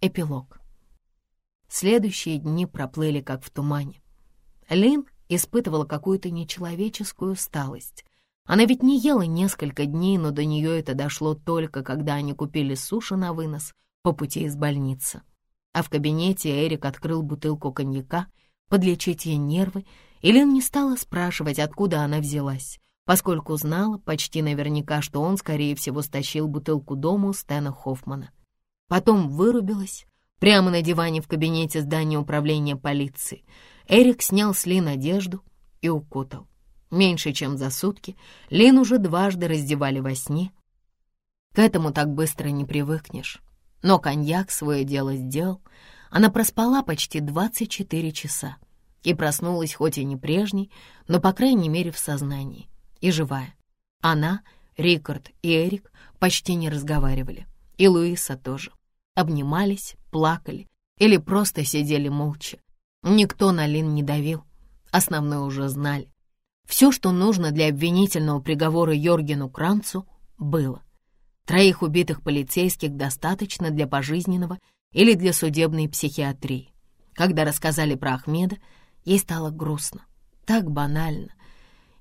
Эпилог. Следующие дни проплыли как в тумане. Лин испытывала какую-то нечеловеческую усталость. Она ведь не ела несколько дней, но до нее это дошло только, когда они купили суши на вынос по пути из больницы. А в кабинете Эрик открыл бутылку коньяка подлечить ей нервы, и Лин не стала спрашивать, откуда она взялась, поскольку знала почти наверняка, что он, скорее всего, стащил бутылку дома у Стэна Хоффмана. Потом вырубилась прямо на диване в кабинете здания управления полиции. Эрик снял с Лин одежду и укутал. Меньше чем за сутки Лин уже дважды раздевали во сне. К этому так быстро не привыкнешь. Но коньяк свое дело сделал. Она проспала почти 24 часа и проснулась хоть и не прежней, но, по крайней мере, в сознании и живая. Она, Рикард и Эрик почти не разговаривали, и Луиса тоже. Обнимались, плакали или просто сидели молча. Никто на Лин не давил, основное уже знали. Все, что нужно для обвинительного приговора Йоргену Кранцу, было. Троих убитых полицейских достаточно для пожизненного или для судебной психиатрии. Когда рассказали про Ахмеда, ей стало грустно, так банально.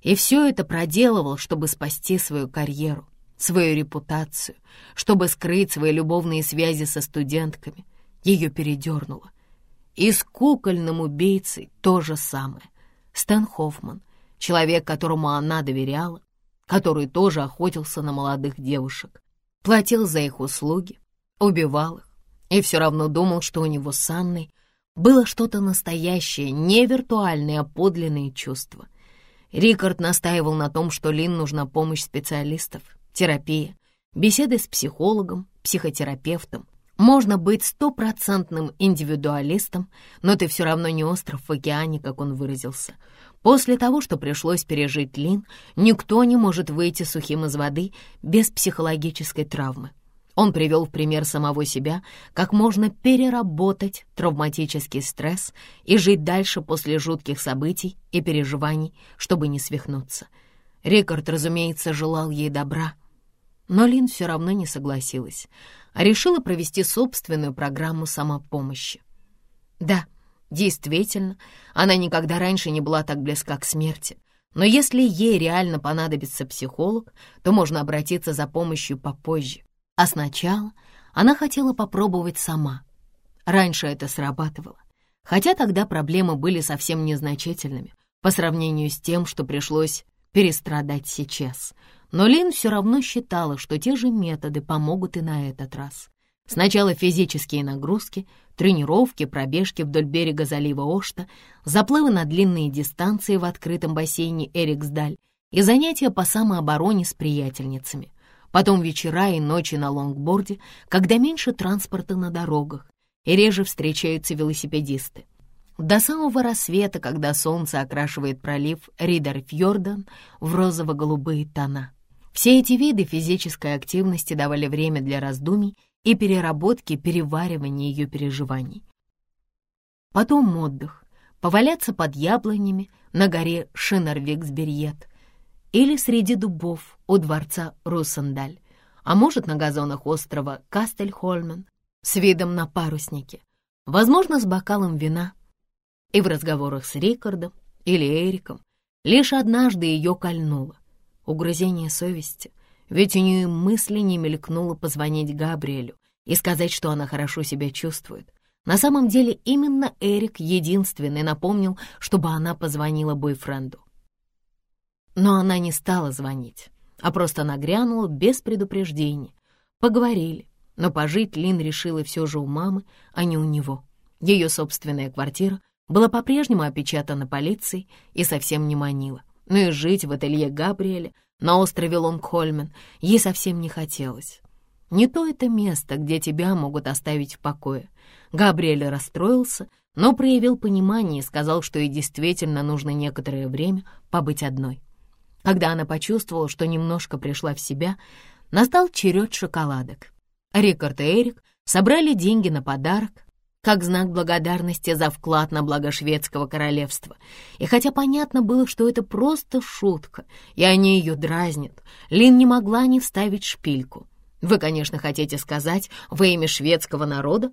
И все это проделывал, чтобы спасти свою карьеру, свою репутацию, чтобы скрыть свои любовные связи со студентками. Ее передернуло. И с кукольным убийцей то же самое. Стэн Хоффман, человек, которому она доверяла, который тоже охотился на молодых девушек, платил за их услуги, убивал их и все равно думал, что у него с Анной было что-то настоящее, не виртуальное, а подлинные чувства. Рикард настаивал на том, что Лин нужна помощь специалистов, терапия, беседы с психологом, психотерапевтом. Можно быть стопроцентным индивидуалистом, но ты все равно не остров в океане, как он выразился — После того, что пришлось пережить Лин, никто не может выйти сухим из воды без психологической травмы. Он привел в пример самого себя, как можно переработать травматический стресс и жить дальше после жутких событий и переживаний, чтобы не свихнуться. Рикард, разумеется, желал ей добра, но Лин все равно не согласилась, а решила провести собственную программу самопомощи. Да, Действительно, она никогда раньше не была так близка к смерти. Но если ей реально понадобится психолог, то можно обратиться за помощью попозже. А сначала она хотела попробовать сама. Раньше это срабатывало. Хотя тогда проблемы были совсем незначительными по сравнению с тем, что пришлось перестрадать сейчас. Но Лин все равно считала, что те же методы помогут и на этот раз. Сначала физические нагрузки, тренировки, пробежки вдоль берега залива Ошта, заплывы на длинные дистанции в открытом бассейне Эриксдаль и занятия по самообороне с приятельницами. Потом вечера и ночи на лонгборде, когда меньше транспорта на дорогах и реже встречаются велосипедисты. До самого рассвета, когда солнце окрашивает пролив Ридерфьордан в розово-голубые тона. Все эти виды физической активности давали время для раздумий и переработки, переваривания ее переживаний. Потом отдых, поваляться под яблонями на горе Шинарвиксберьет или среди дубов у дворца Руссендаль, а может, на газонах острова Кастельхольмен с видом на парусники, возможно, с бокалом вина. И в разговорах с Рикардом или Эриком лишь однажды ее кольнуло угрызение совести — ведь у нее мысли не мелькнуло позвонить Габриэлю и сказать, что она хорошо себя чувствует. На самом деле именно Эрик единственный напомнил, чтобы она позвонила бойфренду. Но она не стала звонить, а просто нагрянула без предупреждения. Поговорили, но пожить Лин решила все же у мамы, а не у него. Ее собственная квартира была по-прежнему опечатана полицией и совсем не манила. Но и жить в ателье Габриэля на острове Лонгхольмен ей совсем не хотелось. Не то это место, где тебя могут оставить в покое. Габриэль расстроился, но проявил понимание и сказал, что ей действительно нужно некоторое время побыть одной. Когда она почувствовала, что немножко пришла в себя, настал черед шоколадок. Рикард и Эрик собрали деньги на подарок, как знак благодарности за вклад на благо шведского королевства. И хотя понятно было, что это просто шутка, и они ее дразнят, Лин не могла не вставить шпильку. Вы, конечно, хотите сказать во имя шведского народа?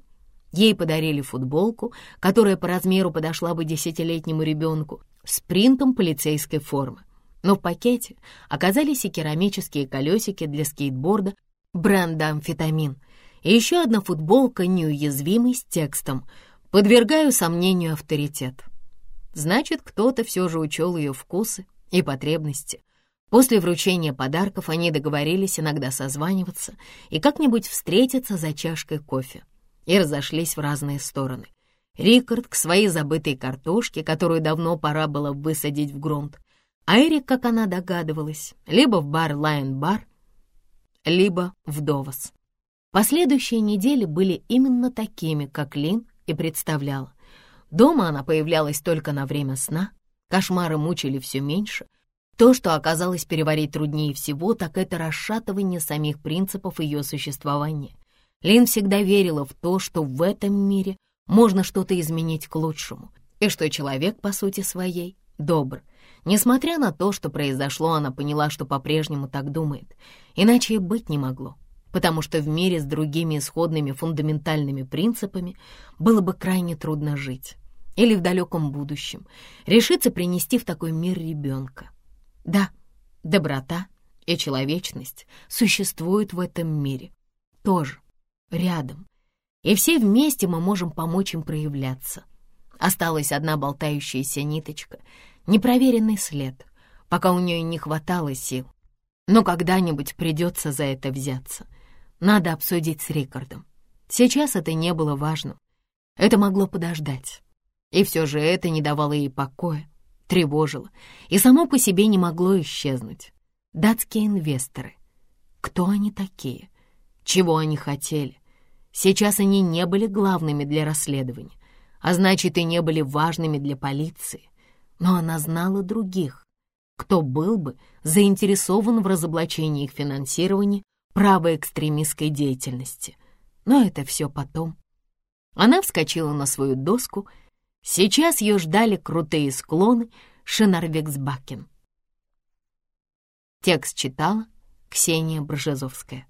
Ей подарили футболку, которая по размеру подошла бы десятилетнему ребенку, с принтом полицейской формы. Но в пакете оказались и керамические колесики для скейтборда бренда «Амфетамин», и еще одна футболка неуязвимой с текстом «Подвергаю сомнению авторитет». Значит, кто-то все же учел ее вкусы и потребности. После вручения подарков они договорились иногда созваниваться и как-нибудь встретиться за чашкой кофе. И разошлись в разные стороны. Рикард к своей забытой картошке, которую давно пора было высадить в грунт, а Эрик, как она догадывалась, либо в бар Лайн-бар, либо в Довос. Последующие недели были именно такими, как Лин и представляла. Дома она появлялась только на время сна, кошмары мучили все меньше. То, что оказалось переварить труднее всего, так это расшатывание самих принципов ее существования. Лин всегда верила в то, что в этом мире можно что-то изменить к лучшему, и что человек, по сути своей, добр. Несмотря на то, что произошло, она поняла, что по-прежнему так думает, иначе и быть не могло потому что в мире с другими исходными фундаментальными принципами было бы крайне трудно жить. Или в далеком будущем решиться принести в такой мир ребенка. Да, доброта и человечность существуют в этом мире. Тоже, рядом. И все вместе мы можем помочь им проявляться. Осталась одна болтающаяся ниточка, непроверенный след, пока у нее не хватало сил. Но когда-нибудь придется за это взяться. Надо обсудить с Рикардом. Сейчас это не было важным. Это могло подождать. И все же это не давало ей покоя, тревожило, и само по себе не могло исчезнуть. Датские инвесторы. Кто они такие? Чего они хотели? Сейчас они не были главными для расследования, а значит, и не были важными для полиции. Но она знала других, кто был бы заинтересован в разоблачении их финансирования правоэкстремистской деятельности. Но это все потом. Она вскочила на свою доску. Сейчас ее ждали крутые склоны Шинарвексбакен. Текст читала Ксения Бржезовская.